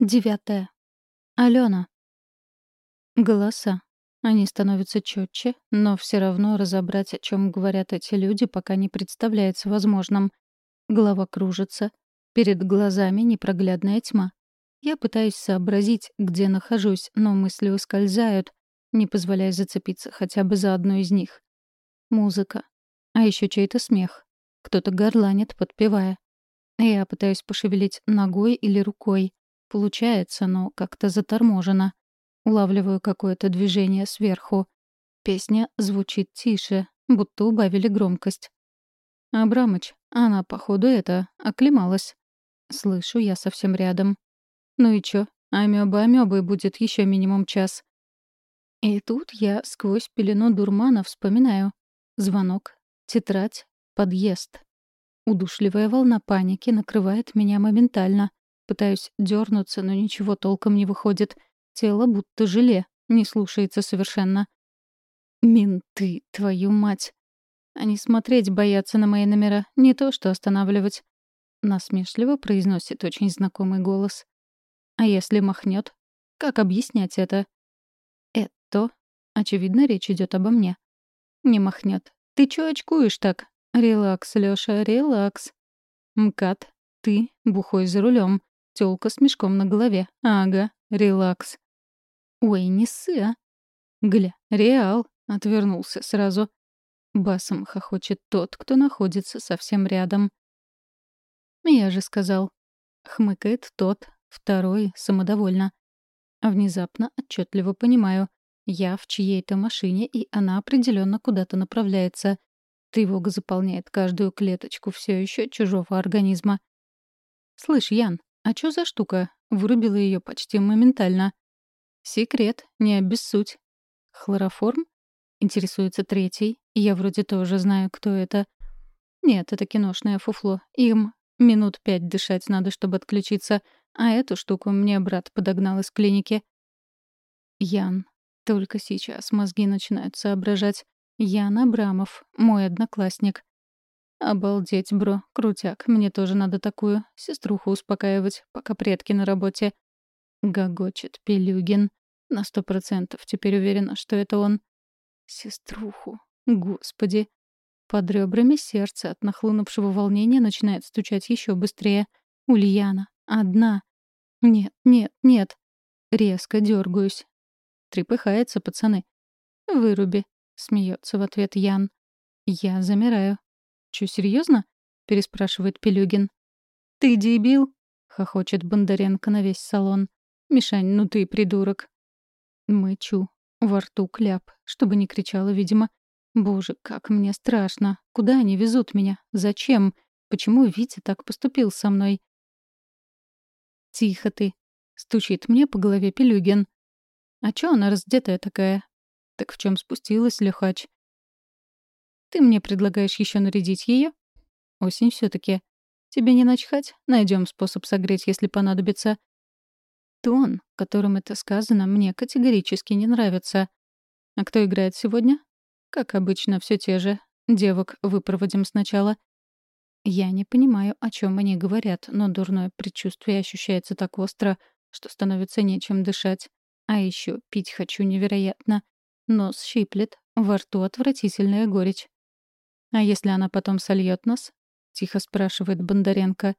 Девятое. Алена. Голоса. Они становятся четче, но все равно разобрать, о чем говорят эти люди, пока не представляется возможным. Голова кружится. Перед глазами непроглядная тьма. Я пытаюсь сообразить, где нахожусь, но мысли ускользают, не позволяя зацепиться хотя бы за одну из них. Музыка. А еще чей-то смех. Кто-то горланит, подпевая. Я пытаюсь пошевелить ногой или рукой. Получается, но как-то заторможено. Улавливаю какое-то движение сверху. Песня звучит тише, будто убавили громкость. «Абрамыч, она, походу, это, оклемалась». Слышу я совсем рядом. «Ну и чё? Амёба амёбой будет еще минимум час». И тут я сквозь пелену дурмана вспоминаю. Звонок, тетрадь, подъезд. Удушливая волна паники накрывает меня моментально. Пытаюсь дернуться, но ничего толком не выходит. Тело будто желе, не слушается совершенно. Менты, твою мать. Они смотреть боятся на мои номера, не то что останавливать. Насмешливо произносит очень знакомый голос. А если махнет? Как объяснять это? Это, очевидно, речь идет обо мне. Не махнет. Ты чё очкуешь так? Релакс, Лёша, релакс. МКАД, ты бухой за рулем. Тёлка с мешком на голове. Ага, релакс. Ой, не ссы, а. Гля, реал. Отвернулся сразу. Басом хохочет тот, кто находится совсем рядом. Я же сказал. Хмыкает тот, второй, самодовольно. Внезапно отчетливо понимаю. Я в чьей-то машине, и она определенно куда-то направляется. Тревога заполняет каждую клеточку все еще чужого организма. «Слышь, Ян, а чё за штука? Вырубила ее почти моментально. Секрет, не обессудь. Хлороформ? Интересуется третий. Я вроде тоже знаю, кто это. Нет, это киношное фуфло. Им минут пять дышать надо, чтобы отключиться. А эту штуку мне брат подогнал из клиники. Ян. Только сейчас мозги начинают соображать. Ян Абрамов, мой одноклассник. «Обалдеть, бро, крутяк, мне тоже надо такую. Сеструху успокаивать, пока предки на работе». Гогочет Пелюгин. На сто процентов теперь уверена, что это он. Сеструху. Господи. Под ребрами сердце от нахлынувшего волнения начинает стучать еще быстрее. Ульяна. Одна. Нет, нет, нет. Резко дергаюсь. Трепыхается, пацаны. «Выруби», — смеется в ответ Ян. Я замираю. «Чё, серьезно? переспрашивает Пелюгин. «Ты дебил?» — хохочет Бондаренко на весь салон. «Мишань, ну ты придурок». Мычу. Во рту кляп, чтобы не кричала, видимо. «Боже, как мне страшно! Куда они везут меня? Зачем? Почему Витя так поступил со мной?» «Тихо ты!» — стучит мне по голове Пелюгин. «А чё она раздетая такая?» «Так в чем спустилась, Лехач?» Ты мне предлагаешь еще нарядить ее? Осень все таки Тебе не начхать? Найдем способ согреть, если понадобится. Тон, которым это сказано, мне категорически не нравится. А кто играет сегодня? Как обычно, все те же. Девок выпроводим сначала. Я не понимаю, о чем они говорят, но дурное предчувствие ощущается так остро, что становится нечем дышать. А еще пить хочу невероятно. Нос щиплет, во рту отвратительная горечь. «А если она потом сольет нас?» — тихо спрашивает Бондаренко.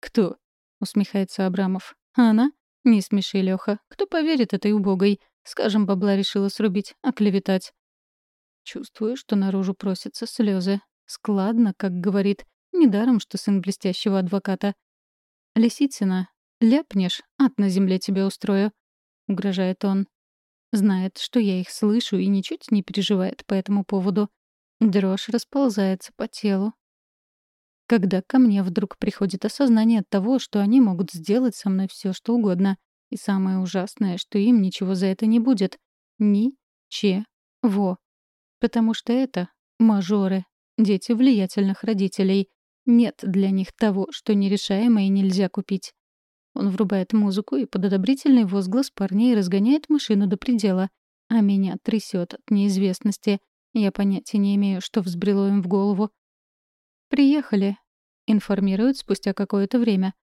«Кто?» — усмехается Абрамов. «А она? Не смеши, Лёха. Кто поверит этой убогой? Скажем, бабла решила срубить, оклеветать». Чувствую, что наружу просятся слезы. Складно, как говорит. Недаром, что сын блестящего адвоката. «Лисицына, ляпнешь, ад на земле тебе устрою», — угрожает он. Знает, что я их слышу и ничуть не переживает по этому поводу. Дрожь расползается по телу. Когда ко мне вдруг приходит осознание того, что они могут сделать со мной все, что угодно. И самое ужасное, что им ничего за это не будет. Ни-че-во. Потому что это мажоры, дети влиятельных родителей. Нет для них того, что нерешаемо и нельзя купить. Он врубает музыку и под одобрительный возглас парней разгоняет машину до предела, а меня трясет от неизвестности. Я понятия не имею, что взбрело им в голову. «Приехали», — информируют спустя какое-то время.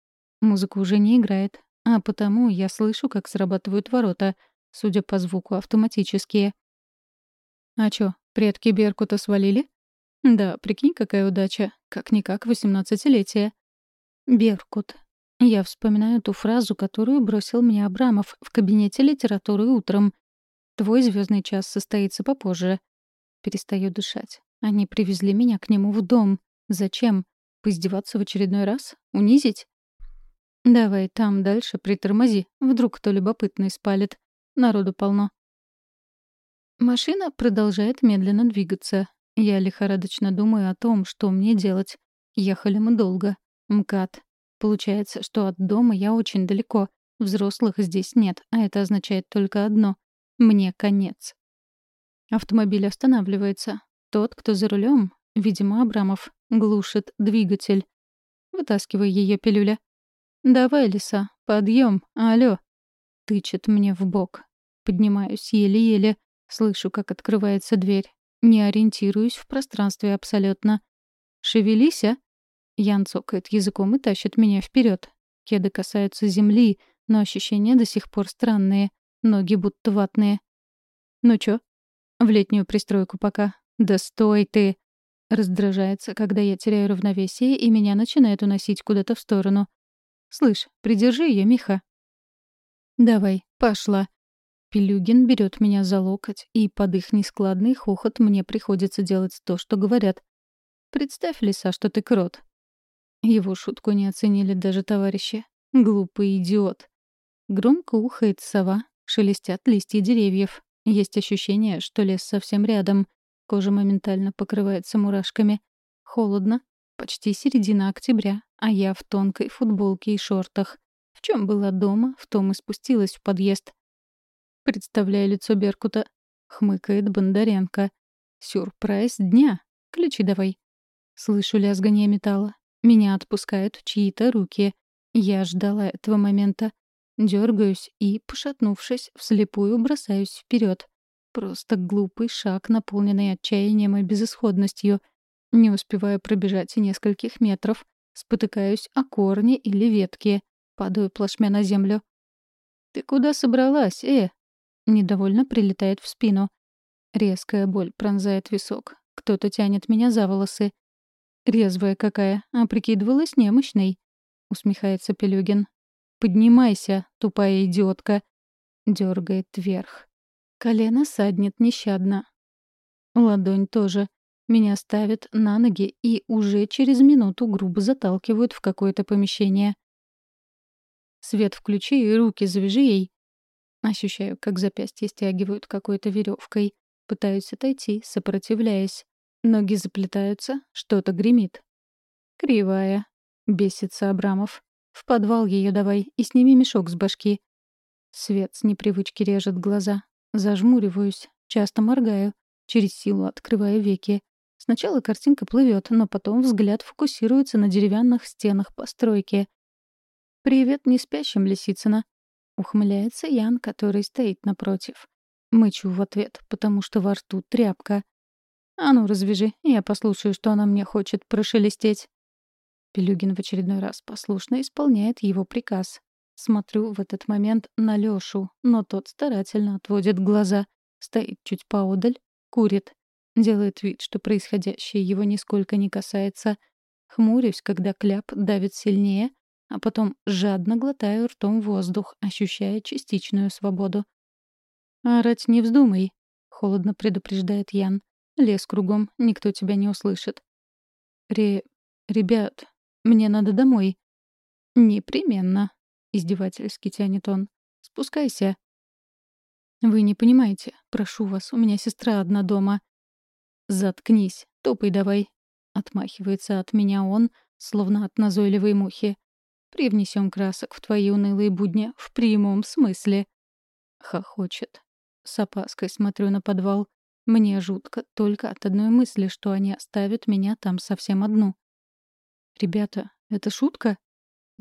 Музыка уже не играет. а потому я слышу, как срабатывают ворота, судя по звуку, автоматические. «А чё, предки Беркута свалили?» «Да, прикинь, какая удача. Как-никак восемнадцатилетие». «Беркут». Я вспоминаю ту фразу, которую бросил мне Абрамов в кабинете литературы утром. «Твой звездный час состоится попозже». Перестаю дышать. Они привезли меня к нему в дом. Зачем? Поиздеваться в очередной раз? Унизить? «Давай там дальше притормози. Вдруг кто любопытный спалит. Народу полно». Машина продолжает медленно двигаться. Я лихорадочно думаю о том, что мне делать. Ехали мы долго. МКАД. Получается, что от дома я очень далеко. Взрослых здесь нет, а это означает только одно — мне конец. Автомобиль останавливается. Тот, кто за рулем, видимо, Абрамов, глушит двигатель. Вытаскивай ее пилюля. «Давай, лиса, подъем, алло!» Тычет мне в бок. Поднимаюсь еле-еле. Слышу, как открывается дверь. Не ориентируюсь в пространстве абсолютно. «Шевелись, а!» Ян цокает языком и тащит меня вперед. Кеды касаются земли, но ощущения до сих пор странные. Ноги будто ватные. «Ну чё?» «В летнюю пристройку пока». «Да стой ты!» Раздражается, когда я теряю равновесие, и меня начинает уносить куда-то в сторону. «Слышь, придержи ее, Миха». «Давай, пошла». Пилюгин берет меня за локоть, и под их нескладный хохот мне приходится делать то, что говорят. «Представь, Лиса, что ты крот». Его шутку не оценили даже товарищи. Глупый идиот. Громко ухает сова, шелестят листья деревьев. Есть ощущение, что лес совсем рядом. Кожа моментально покрывается мурашками. Холодно. Почти середина октября а я в тонкой футболке и шортах. В чем была дома, в том и спустилась в подъезд. Представляю лицо Беркута. Хмыкает Бондаренко. Сюрприз дня. Ключи давай. Слышу лязгание металла. Меня отпускают чьи-то руки. Я ждала этого момента. Дергаюсь и, пошатнувшись, вслепую бросаюсь вперед. Просто глупый шаг, наполненный отчаянием и безысходностью. Не успеваю пробежать и нескольких метров, Спотыкаюсь о корни или ветки. Падаю плашмя на землю. «Ты куда собралась, э?» Недовольно прилетает в спину. Резкая боль пронзает висок. Кто-то тянет меня за волосы. «Резвая какая, а прикидывалась немощной», — усмехается Пелюгин. «Поднимайся, тупая идиотка», — дергает вверх. Колено саднет нещадно. Ладонь тоже. Меня ставят на ноги и уже через минуту грубо заталкивают в какое-то помещение. «Свет включи и руки завяжи ей». Ощущаю, как запястье стягивают какой-то веревкой. Пытаюсь отойти, сопротивляясь. Ноги заплетаются, что-то гремит. «Кривая», — бесится Абрамов. «В подвал ее давай и сними мешок с башки». Свет с непривычки режет глаза. Зажмуриваюсь, часто моргаю, через силу открывая веки. Сначала картинка плывет, но потом взгляд фокусируется на деревянных стенах постройки. «Привет не спящим, Лисицына!» — ухмыляется Ян, который стоит напротив. Мычу в ответ, потому что во рту тряпка. «А ну, развяжи, я послушаю, что она мне хочет прошелестеть». Пелюгин в очередной раз послушно исполняет его приказ. Смотрю в этот момент на Лёшу, но тот старательно отводит глаза, стоит чуть поодаль, курит. Делает вид, что происходящее его нисколько не касается. Хмурюсь, когда кляп давит сильнее, а потом жадно глотаю ртом воздух, ощущая частичную свободу. «Орать не вздумай», — холодно предупреждает Ян. «Лес кругом, никто тебя не услышит». «Ре... ребят, мне надо домой». «Непременно», — издевательски тянет он. «Спускайся». «Вы не понимаете. Прошу вас, у меня сестра одна дома. «Заткнись, топай давай», — отмахивается от меня он, словно от назойливой мухи. «Привнесем красок в твои унылые будни в прямом смысле». Хохочет. С опаской смотрю на подвал. Мне жутко только от одной мысли, что они оставят меня там совсем одну. «Ребята, это шутка?»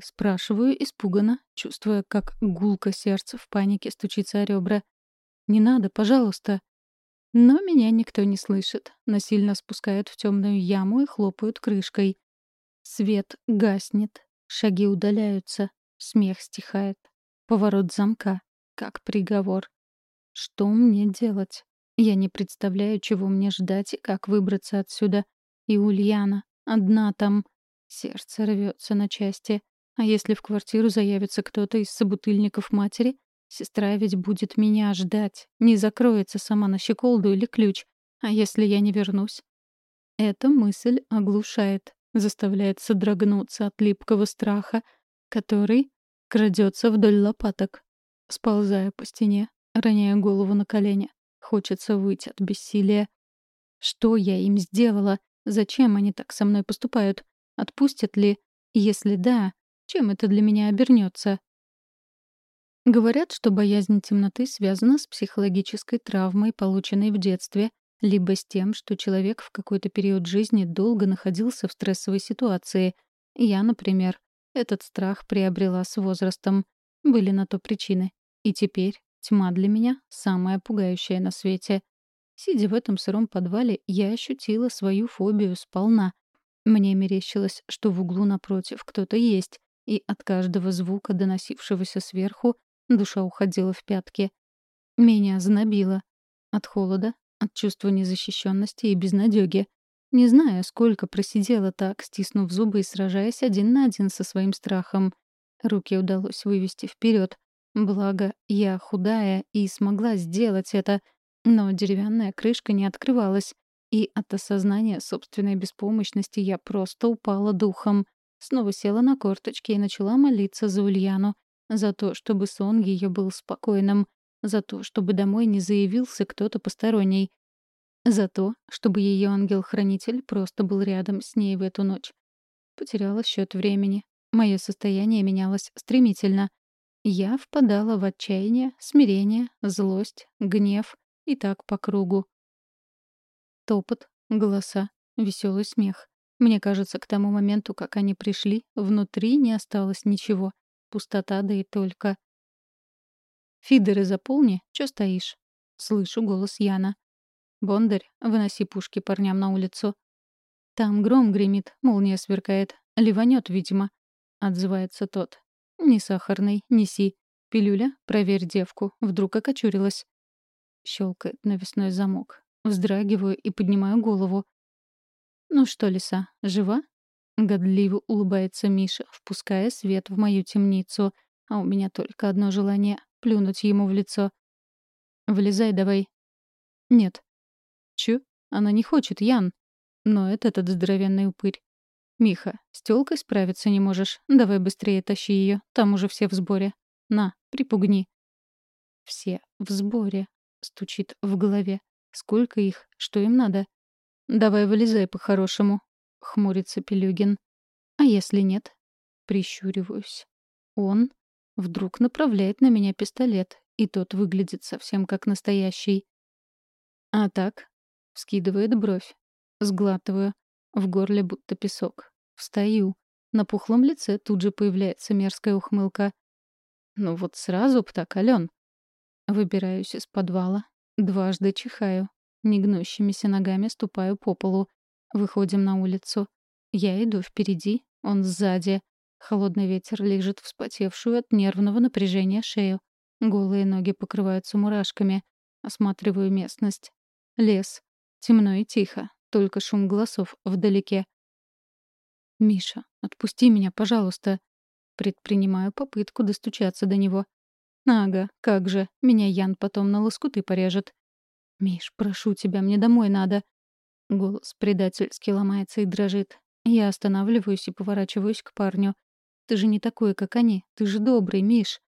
Спрашиваю испуганно, чувствуя, как гулко сердце в панике стучится о ребра. «Не надо, пожалуйста!» Но меня никто не слышит. Насильно спускают в темную яму и хлопают крышкой. Свет гаснет, шаги удаляются, смех стихает. поворот замка, как приговор. Что мне делать? Я не представляю, чего мне ждать и как выбраться отсюда. И Ульяна, одна там. Сердце рвется на части. А если в квартиру заявится кто-то из собутыльников матери, сестра ведь будет меня ждать, не закроется сама на щеколду или ключ. А если я не вернусь? Эта мысль оглушает, заставляет содрогнуться от липкого страха, который крадется вдоль лопаток. Сползая по стене, роняя голову на колени. Хочется выйти от бессилия. Что я им сделала? Зачем они так со мной поступают? Отпустят ли? Если да, чем это для меня обернется? Говорят, что боязнь темноты связана с психологической травмой, полученной в детстве, либо с тем, что человек в какой-то период жизни долго находился в стрессовой ситуации. Я, например, этот страх приобрела с возрастом. Были на то причины. И теперь тьма для меня — самая пугающая на свете. Сидя в этом сыром подвале, я ощутила свою фобию сполна. Мне мерещилось, что в углу напротив кто-то есть, и от каждого звука, доносившегося сверху, душа уходила в пятки. Меня знобило. От холода, от чувства незащищенности и безнадёги. Не знаю, сколько просидела так, стиснув зубы и сражаясь один на один со своим страхом. Руки удалось вывести вперед. Благо, я худая и смогла сделать это, но деревянная крышка не открывалась, и от осознания собственной беспомощности я просто упала духом. Снова села на корточки и начала молиться за Ульяну, за то, чтобы сон ее был спокойным, за то, чтобы домой не заявился кто-то посторонний, за то, чтобы ее ангел-хранитель просто был рядом с ней в эту ночь. Потеряла счет времени. Мое состояние менялось стремительно. Я впадала в отчаяние, смирение, злость, гнев и так по кругу. Топот, голоса, веселый смех. Мне кажется, к тому моменту, как они пришли, внутри не осталось ничего. Пустота, да и только. «Фидеры заполни, чё стоишь?» Слышу голос Яна. «Бондарь, выноси пушки парням на улицу». «Там гром гремит, молния сверкает. Ливанет, видимо», — отзывается тот. «Не сахарный, неси. Пилюля, проверь девку, вдруг окочурилась». Щелкает навесной замок. Вздрагиваю и поднимаю голову. «Ну что, лиса, жива?» Годливо улыбается Миша, впуская свет в мою темницу. А у меня только одно желание — плюнуть ему в лицо. «Влезай давай». «Нет, Чу? Она не хочет, Ян. Но это этот здоровенный упырь. Миха, с тёлкой справиться не можешь. Давай быстрее тащи её. Там уже все в сборе. На, припугни. Все в сборе. Стучит в голове. Сколько их? Что им надо? Давай вылезай по-хорошему. Хмурится Пелюгин. А если нет? Прищуриваюсь. Он вдруг направляет на меня пистолет, и тот выглядит совсем как настоящий. А так, Вскидывает бровь. Сглатываю. В горле будто песок. Встаю. На пухлом лице тут же появляется мерзкая ухмылка. Ну вот сразу б так, Ален. Выбираюсь из подвала. Дважды чихаю. Негнущимися ногами ступаю по полу. Выходим на улицу. Я иду впереди, он сзади. Холодный ветер лежит вспотевшую от нервного напряжения шею. Голые ноги покрываются мурашками. Осматриваю местность. Лес. Темно и тихо, только шум голосов вдалеке. «Миша, отпусти меня, пожалуйста». Предпринимаю попытку достучаться до него. «Ага, как же, меня Ян потом на лоскуты порежет». «Миш, прошу тебя, мне домой надо». Голос предательски ломается и дрожит. Я останавливаюсь и поворачиваюсь к парню. «Ты же не такой, как они. Ты же добрый, Миш».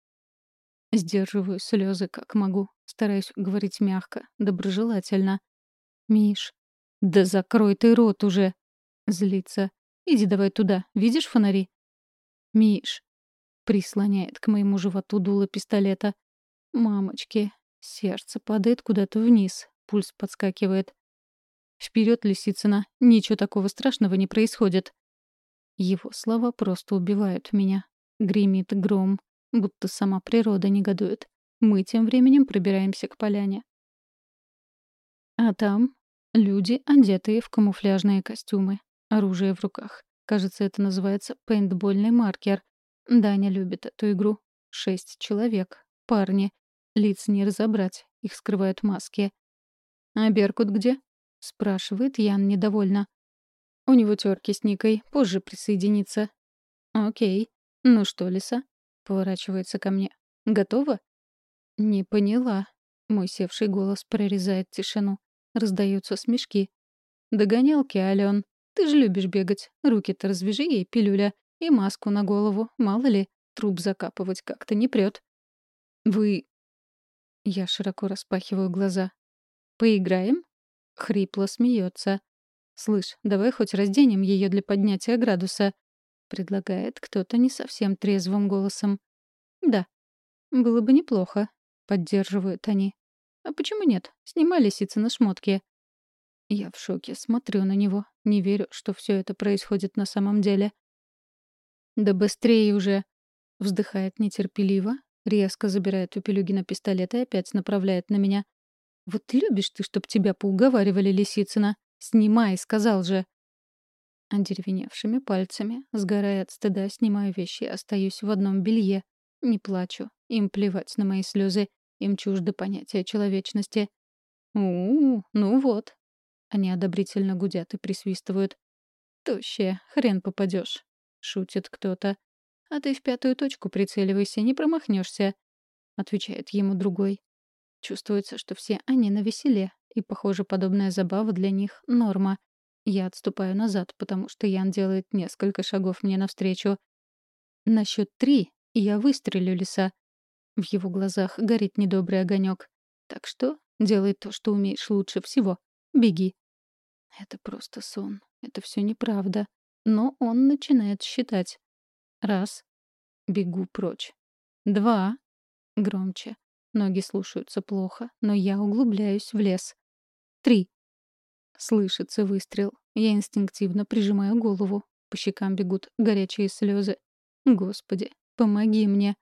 Сдерживаю слезы, как могу. Стараюсь говорить мягко, доброжелательно. «Миш, да закрой ты рот уже!» Злится. «Иди давай туда. Видишь фонари?» «Миш!» Прислоняет к моему животу дуло пистолета. «Мамочки!» Сердце падает куда-то вниз. Пульс подскакивает. «Вперед, Лисицына! Ничего такого страшного не происходит!» Его слова просто убивают меня. Гремит гром, будто сама природа негодует. Мы тем временем пробираемся к поляне. А там люди, одетые в камуфляжные костюмы, оружие в руках. Кажется, это называется пейнтбольный маркер. Даня любит эту игру. Шесть человек. Парни. Лиц не разобрать. Их скрывают маски. «А Беркут где?» — спрашивает Ян недовольно. «У него терки с Никой. Позже присоединится». «Окей. Ну что, Лиса?» — поворачивается ко мне. «Готова?» «Не поняла». Мой севший голос прорезает тишину. Раздаются смешки. «Догонялки, Ален. Ты же любишь бегать. Руки-то развяжи ей, пилюля. И маску на голову. Мало ли, труп закапывать как-то не прет. «Вы...» Я широко распахиваю глаза. «Поиграем?» Хрипло смеется. «Слышь, давай хоть разденем ее для поднятия градуса», — предлагает кто-то не совсем трезвым голосом. «Да, было бы неплохо», — поддерживают они. «А почему нет? Снимай лисицы на шмотки». Я в шоке, смотрю на него, не верю, что все это происходит на самом деле. «Да быстрее уже!» — вздыхает нетерпеливо, резко забирает у Пелюгина пистолет и опять направляет на меня. «Вот любишь ты, чтоб тебя поуговаривали, Лисицына! Снимай, сказал же!» Одеревеневшими пальцами, сгорая от стыда, снимаю вещи и остаюсь в одном белье. Не плачу. Им плевать на мои слезы. Им чуждо понятие человечности. у ну вот. Они одобрительно гудят и присвистывают. «Тощая, хрен попадешь, шутит кто-то. «А ты в пятую точку прицеливайся, не промахнешься», — отвечает ему другой. Чувствуется, что все они на веселе, и, похоже, подобная забава для них — норма. Я отступаю назад, потому что Ян делает несколько шагов мне навстречу. На счет три я выстрелю лиса. В его глазах горит недобрый огонек. Так что делай то, что умеешь лучше всего. Беги. Это просто сон. Это все неправда. Но он начинает считать. Раз. Бегу прочь. Два. Громче. Ноги слушаются плохо, но я углубляюсь в лес. Три. Слышится выстрел. Я инстинктивно прижимаю голову. По щекам бегут горячие слезы. Господи, помоги мне.